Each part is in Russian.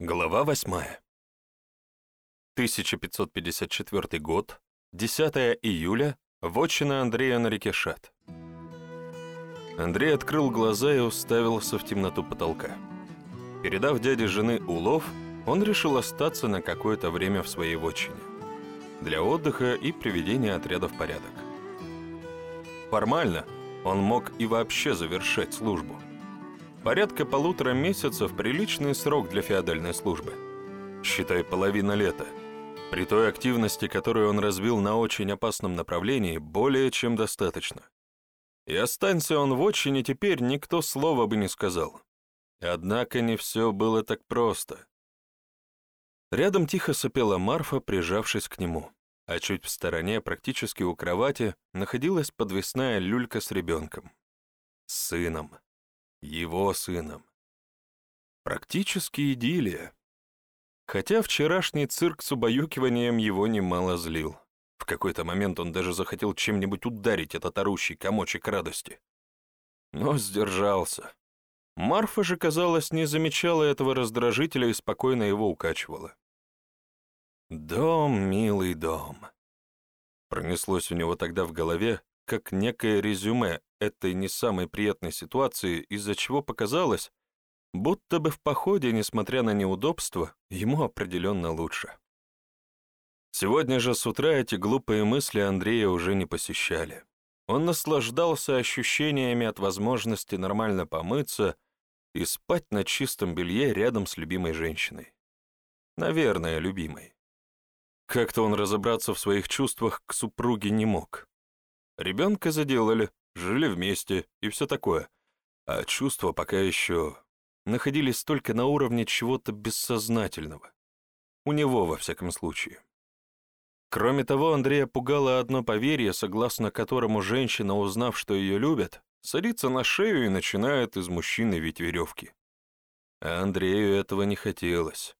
Глава 8. 1554 год, 10 июля, вотчина Андрея на реке Шат. Андрей открыл глаза и уставился в темноту потолка. Передав дяде жены улов, он решил остаться на какое-то время в своей вотчине для отдыха и приведения отряда в порядок. Формально он мог и вообще завершать службу. Порядка полутора месяцев – приличный срок для феодальной службы. Считай, половина лета. При той активности, которую он развил на очень опасном направлении, более чем достаточно. И останься он в отчине теперь, никто слова бы не сказал. Однако не все было так просто. Рядом тихо сопела Марфа, прижавшись к нему, а чуть в стороне, практически у кровати, находилась подвесная люлька с ребенком. С сыном. Его сыном. Практически идиллия. Хотя вчерашний цирк с убаюкиванием его немало злил. В какой-то момент он даже захотел чем-нибудь ударить этот орущий комочек радости. Но сдержался. Марфа же, казалось, не замечала этого раздражителя и спокойно его укачивала. «Дом, милый дом», пронеслось у него тогда в голове, как некое резюме этой не самой приятной ситуации, из-за чего показалось, будто бы в походе, несмотря на неудобства, ему определенно лучше. Сегодня же с утра эти глупые мысли Андрея уже не посещали. Он наслаждался ощущениями от возможности нормально помыться и спать на чистом белье рядом с любимой женщиной. Наверное, любимой. Как-то он разобраться в своих чувствах к супруге не мог. Ребенка заделали, жили вместе и все такое, а чувства пока еще находились только на уровне чего-то бессознательного. У него, во всяком случае. Кроме того, Андрея пугало одно поверье, согласно которому женщина, узнав, что ее любят, садится на шею и начинает из мужчины ведь веревки. А Андрею этого не хотелось.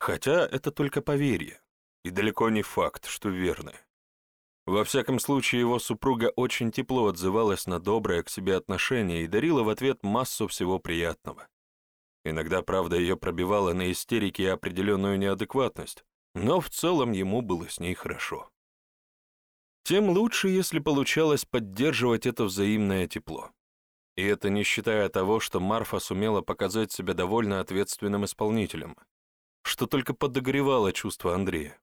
Хотя это только поверье и далеко не факт, что верны. Во всяком случае, его супруга очень тепло отзывалась на доброе к себе отношение и дарила в ответ массу всего приятного. Иногда, правда, ее пробивала на истерике и определенную неадекватность, но в целом ему было с ней хорошо. Тем лучше, если получалось поддерживать это взаимное тепло. И это не считая того, что Марфа сумела показать себя довольно ответственным исполнителем, что только подогревало чувство Андрея.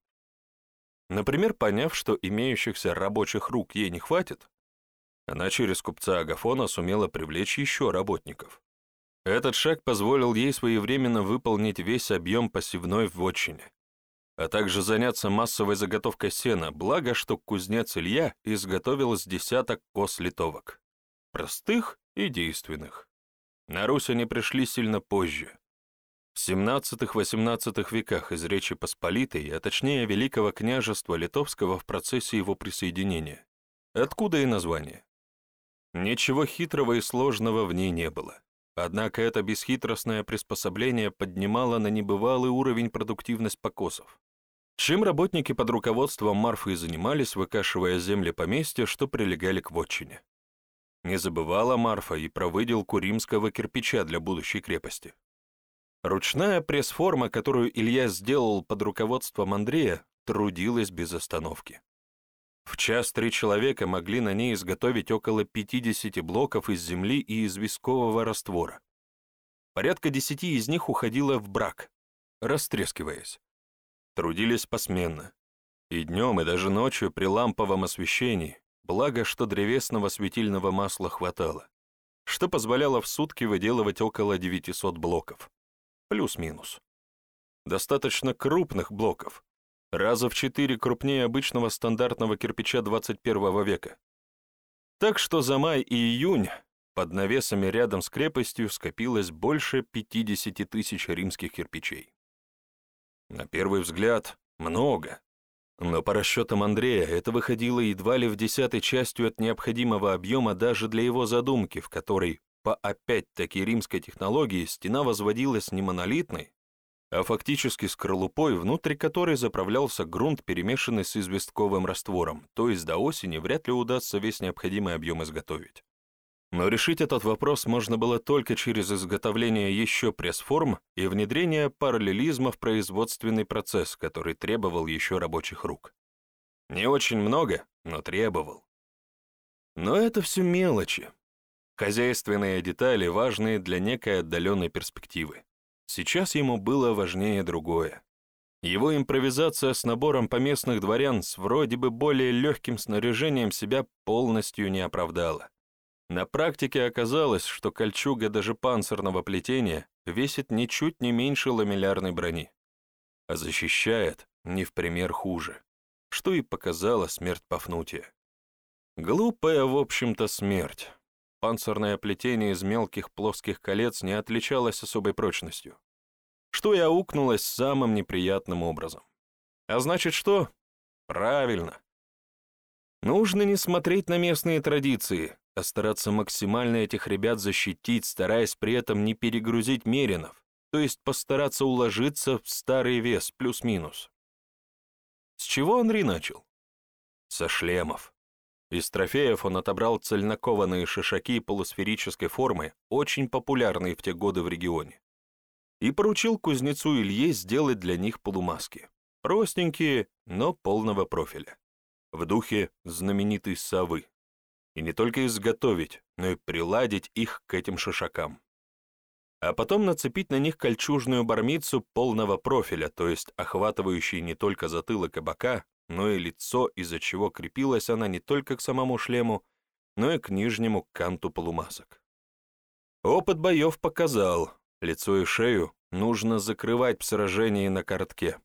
Например, поняв, что имеющихся рабочих рук ей не хватит, она через купца Агафона сумела привлечь еще работников. Этот шаг позволил ей своевременно выполнить весь объем посевной в отчине, а также заняться массовой заготовкой сена, благо что кузнец Илья изготовил с десяток кос-литовок. Простых и действенных. На Русь они пришли сильно позже, в XVII-XVIII веках из Речи Посполитой, а точнее Великого княжества Литовского в процессе его присоединения. Откуда и название. Ничего хитрого и сложного в ней не было. Однако это бесхитростное приспособление поднимало на небывалый уровень продуктивность покосов. Чем работники под руководством Марфы и занимались, выкашивая земли поместья, что прилегали к вотчине. Не забывала Марфа и про выделку римского кирпича для будущей крепости. Ручная пресс-форма, которую Илья сделал под руководством Андрея, трудилась без остановки. В час три человека могли на ней изготовить около 50 блоков из земли и известкового раствора. Порядка десяти из них уходило в брак, растрескиваясь. Трудились посменно. И днем, и даже ночью при ламповом освещении, благо, что древесного светильного масла хватало, что позволяло в сутки выделывать около 900 блоков плюс-минус. Достаточно крупных блоков, раза в четыре крупнее обычного стандартного кирпича 21 века. Так что за май и июнь под навесами рядом с крепостью скопилось больше 50 тысяч римских кирпичей. На первый взгляд, много. Но по расчетам Андрея это выходило едва ли в десятой частью от необходимого объема даже для его задумки, в которой по опять-таки римской технологии стена возводилась не монолитной, а фактически скорлупой, внутри которой заправлялся грунт, перемешанный с известковым раствором, то есть до осени вряд ли удастся весь необходимый объем изготовить. Но решить этот вопрос можно было только через изготовление еще пресс-форм и внедрение параллелизма в производственный процесс, который требовал еще рабочих рук. Не очень много, но требовал. Но это все мелочи. Хозяйственные детали, важные для некой отдаленной перспективы. Сейчас ему было важнее другое. Его импровизация с набором поместных дворян с вроде бы более легким снаряжением себя полностью не оправдала. На практике оказалось, что кольчуга даже панцирного плетения весит ничуть не меньше ламеллярной брони, а защищает не в пример хуже, что и показала смерть Пафнутия. Глупая, в общем-то, смерть. Панцирное плетение из мелких плоских колец не отличалось особой прочностью что и аукнулось самым неприятным образом. А значит что? Правильно. Нужно не смотреть на местные традиции, а стараться максимально этих ребят защитить, стараясь при этом не перегрузить меринов, то есть постараться уложиться в старый вес плюс-минус. С чего Анри начал? Со шлемов. Из трофеев он отобрал цельнокованные шишаки полусферической формы, очень популярные в те годы в регионе и поручил кузнецу Илье сделать для них полумаски. Простенькие, но полного профиля. В духе знаменитой совы. И не только изготовить, но и приладить их к этим шишакам. А потом нацепить на них кольчужную бармицу полного профиля, то есть охватывающей не только затылок и бока, но и лицо, из-за чего крепилась она не только к самому шлему, но и к нижнему канту полумасок. Опыт боев показал, Лицо и шею нужно закрывать в сражении на картке.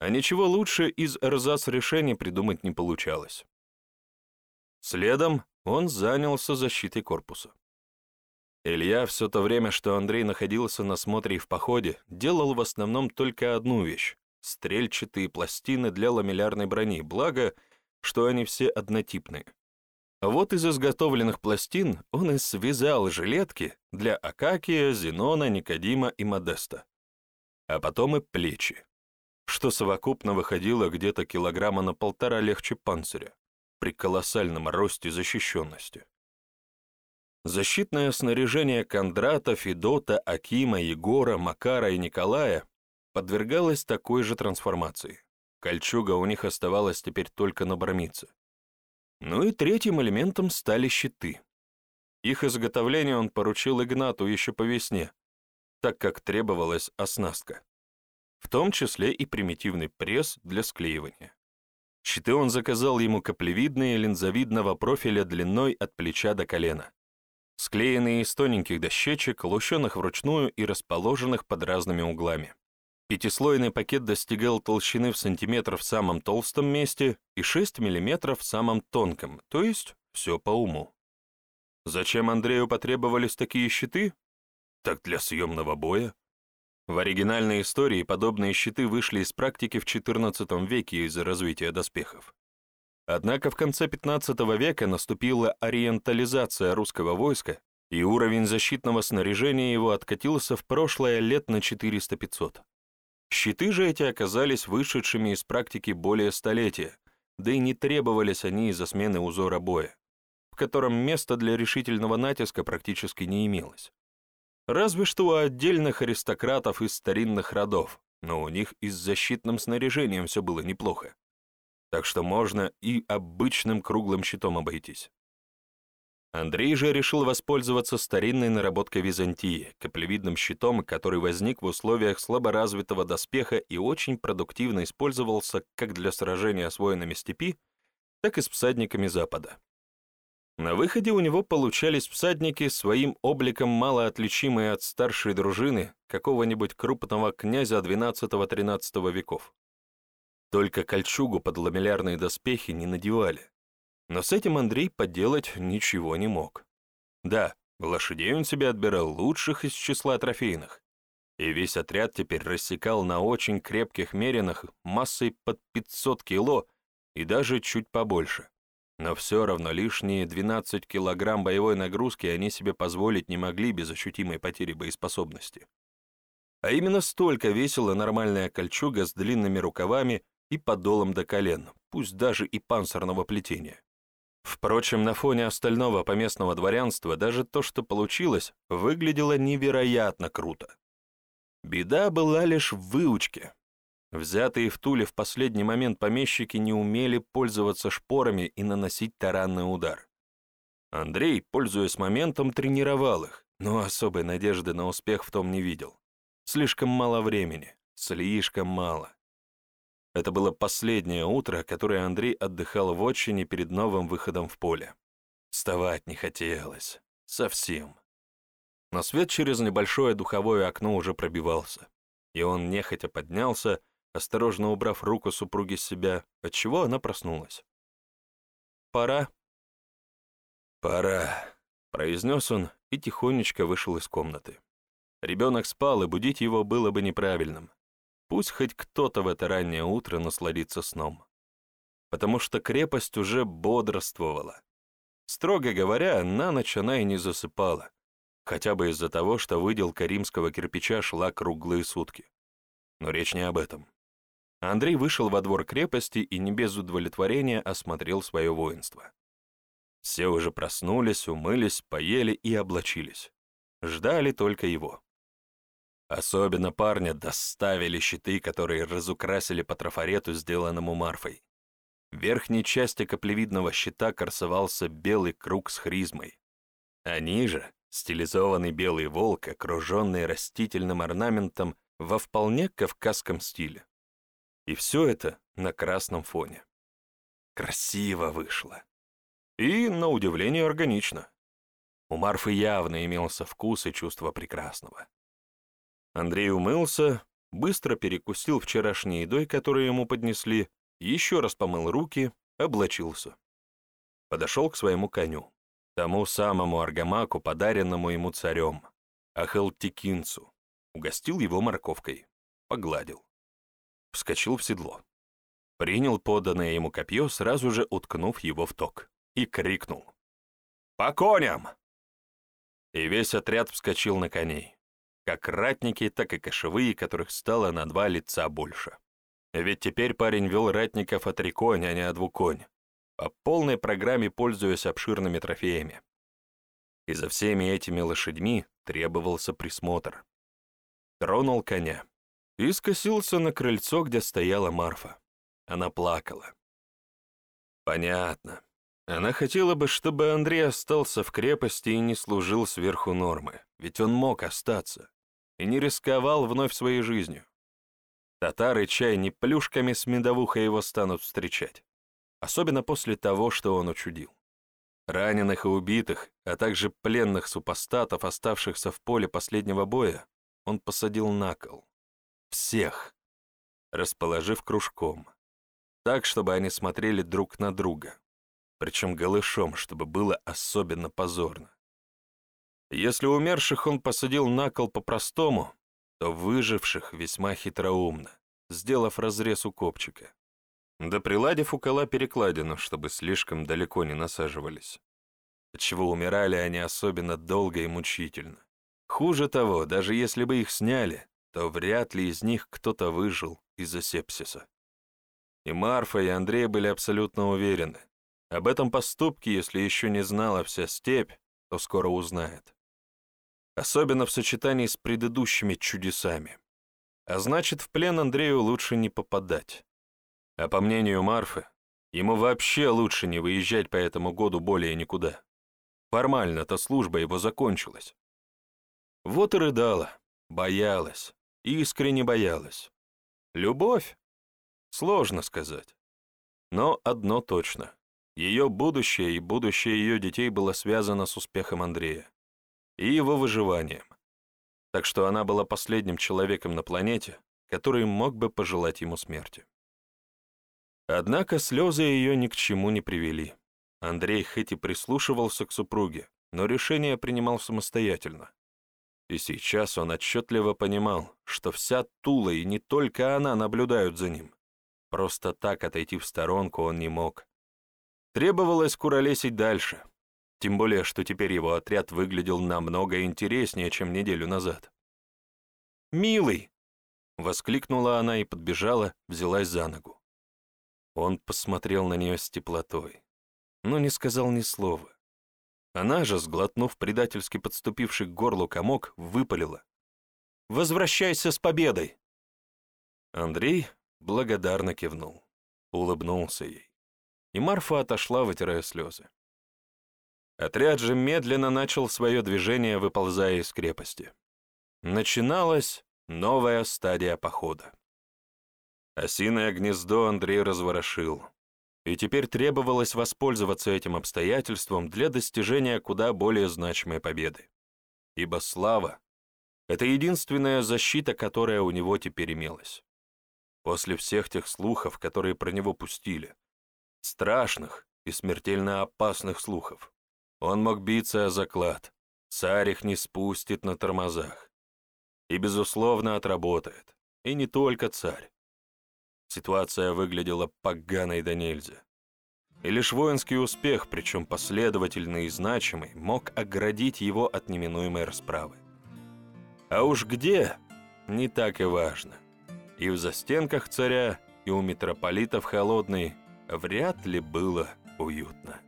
А ничего лучше из эрзац решений придумать не получалось. Следом он занялся защитой корпуса. Илья все то время, что Андрей находился на смотре и в походе, делал в основном только одну вещь — стрельчатые пластины для ламеллярной брони, благо, что они все однотипные. Вот из изготовленных пластин он и связал жилетки для Акакия, Зенона, Никодима и Модеста. А потом и плечи, что совокупно выходило где-то килограмма на полтора легче панциря, при колоссальном росте защищенности. Защитное снаряжение Кондрата, Федота, Акима, Егора, Макара и Николая подвергалось такой же трансформации. Кольчуга у них оставалась теперь только на бромице. Ну и третьим элементом стали щиты. Их изготовление он поручил Игнату еще по весне, так как требовалась оснастка, в том числе и примитивный пресс для склеивания. Щиты он заказал ему каплевидные линзовидного профиля длиной от плеча до колена, склеенные из тоненьких дощечек, лущенных вручную и расположенных под разными углами. Пятислойный пакет достигал толщины в сантиметр в самом толстом месте и 6 мм в самом тонком, то есть все по уму. Зачем Андрею потребовались такие щиты? Так для съемного боя. В оригинальной истории подобные щиты вышли из практики в XIV веке из-за развития доспехов. Однако в конце XV века наступила ориентализация русского войска, и уровень защитного снаряжения его откатился в прошлое лет на 400-500. Щиты же эти оказались вышедшими из практики более столетия, да и не требовались они из-за смены узора боя, в котором места для решительного натиска практически не имелось. Разве что у отдельных аристократов из старинных родов, но у них и с защитным снаряжением все было неплохо. Так что можно и обычным круглым щитом обойтись. Андрей же решил воспользоваться старинной наработкой Византии, каплевидным щитом, который возник в условиях слаборазвитого доспеха и очень продуктивно использовался как для сражения с воинами степи, так и с всадниками Запада. На выходе у него получались всадники своим обликом мало отличимые от старшей дружины какого-нибудь крупного князя XII-XIII веков. Только кольчугу под ламеллярные доспехи не надевали, но с этим Андрей поделать ничего не мог. Да, лошадей он себе отбирал лучших из числа трофейных, и весь отряд теперь рассекал на очень крепких меринах массой под 500 кило и даже чуть побольше. Но все равно лишние 12 килограмм боевой нагрузки они себе позволить не могли без ощутимой потери боеспособности. А именно столько весила нормальная кольчуга с длинными рукавами и подолом до колен, пусть даже и панцирного плетения. Впрочем, на фоне остального поместного дворянства даже то, что получилось, выглядело невероятно круто. Беда была лишь в выучке. Взятые в Туле в последний момент помещики не умели пользоваться шпорами и наносить таранный удар. Андрей, пользуясь моментом, тренировал их, но особой надежды на успех в том не видел. Слишком мало времени, слишком мало. Это было последнее утро, которое Андрей отдыхал в отчине перед новым выходом в поле. Вставать не хотелось. Совсем. Но свет через небольшое духовое окно уже пробивался, и он нехотя поднялся, осторожно убрав руку супруги с себя, отчего она проснулась. «Пора». «Пора», — произнес он и тихонечко вышел из комнаты. Ребенок спал, и будить его было бы неправильным. Пусть хоть кто-то в это раннее утро насладится сном. Потому что крепость уже бодрствовала. Строго говоря, на ночь она и не засыпала, хотя бы из-за того, что выделка римского кирпича шла круглые сутки. Но речь не об этом. Андрей вышел во двор крепости и не без удовлетворения осмотрел свое воинство. Все уже проснулись, умылись, поели и облачились. Ждали только его. Особенно парня доставили щиты, которые разукрасили по трафарету, сделанному Марфой. В верхней части каплевидного щита красовался белый круг с хризмой. А ниже — стилизованный белый волк, окруженный растительным орнаментом во вполне кавказском стиле. И все это на красном фоне. Красиво вышло. И, на удивление, органично. У Марфы явно имелся вкус и чувство прекрасного. Андрей умылся, быстро перекусил вчерашней едой, которую ему поднесли, еще раз помыл руки, облачился. Подошел к своему коню, тому самому аргамаку, подаренному ему царем, Ахалтикинцу, угостил его морковкой, погладил. Вскочил в седло. Принял поданное ему копье, сразу же уткнув его в ток, и крикнул. «По коням!» И весь отряд вскочил на коней как ратники, так и кошевые, которых стало на два лица больше. Ведь теперь парень вел ратников от три конь, а не от двуконь, по полной программе пользуясь обширными трофеями. И за всеми этими лошадьми требовался присмотр. Тронул коня и скосился на крыльцо, где стояла Марфа. Она плакала. Понятно. Она хотела бы, чтобы Андрей остался в крепости и не служил сверху нормы, ведь он мог остаться и не рисковал вновь своей жизнью. Татары чай не плюшками с медовухой его станут встречать, особенно после того, что он учудил. Раненых и убитых, а также пленных супостатов, оставшихся в поле последнего боя, он посадил на кол. Всех, расположив кружком, так, чтобы они смотрели друг на друга, причем голышом, чтобы было особенно позорно. Если умерших он посадил на кол по-простому, то выживших весьма хитроумно, сделав разрез у копчика. Да приладив у кола перекладину, чтобы слишком далеко не насаживались. Отчего умирали они особенно долго и мучительно. Хуже того, даже если бы их сняли, то вряд ли из них кто-то выжил из-за сепсиса. И Марфа, и Андрей были абсолютно уверены. Об этом поступке, если еще не знала вся степь, то скоро узнает особенно в сочетании с предыдущими чудесами. А значит, в плен Андрею лучше не попадать. А по мнению Марфы, ему вообще лучше не выезжать по этому году более никуда. Формально-то служба его закончилась. Вот и рыдала, боялась, искренне боялась. Любовь? Сложно сказать. Но одно точно. Ее будущее и будущее ее детей было связано с успехом Андрея и его выживанием. Так что она была последним человеком на планете, который мог бы пожелать ему смерти. Однако слезы ее ни к чему не привели. Андрей хоть и прислушивался к супруге, но решение принимал самостоятельно. И сейчас он отчетливо понимал, что вся Тула и не только она наблюдают за ним. Просто так отойти в сторонку он не мог. Требовалось куролесить дальше, тем более, что теперь его отряд выглядел намного интереснее, чем неделю назад. «Милый!» — воскликнула она и подбежала, взялась за ногу. Он посмотрел на нее с теплотой. но не сказал ни слова. Она же, сглотнув предательски подступивший к горлу комок, выпалила. «Возвращайся с победой!» Андрей благодарно кивнул, улыбнулся ей. И Марфа отошла, вытирая слезы. Отряд же медленно начал свое движение, выползая из крепости. Начиналась новая стадия похода. Осиное гнездо Андрей разворошил, и теперь требовалось воспользоваться этим обстоятельством для достижения куда более значимой победы. Ибо слава — это единственная защита, которая у него теперь имелась. После всех тех слухов, которые про него пустили, страшных и смертельно опасных слухов, он мог биться о заклад, царь их не спустит на тормозах. И, безусловно, отработает. И не только царь. Ситуация выглядела поганой до нельзя. И лишь воинский успех, причем последовательный и значимый, мог оградить его от неминуемой расправы. А уж где, не так и важно. И в застенках царя, и у митрополитов холодный вряд ли было уютно.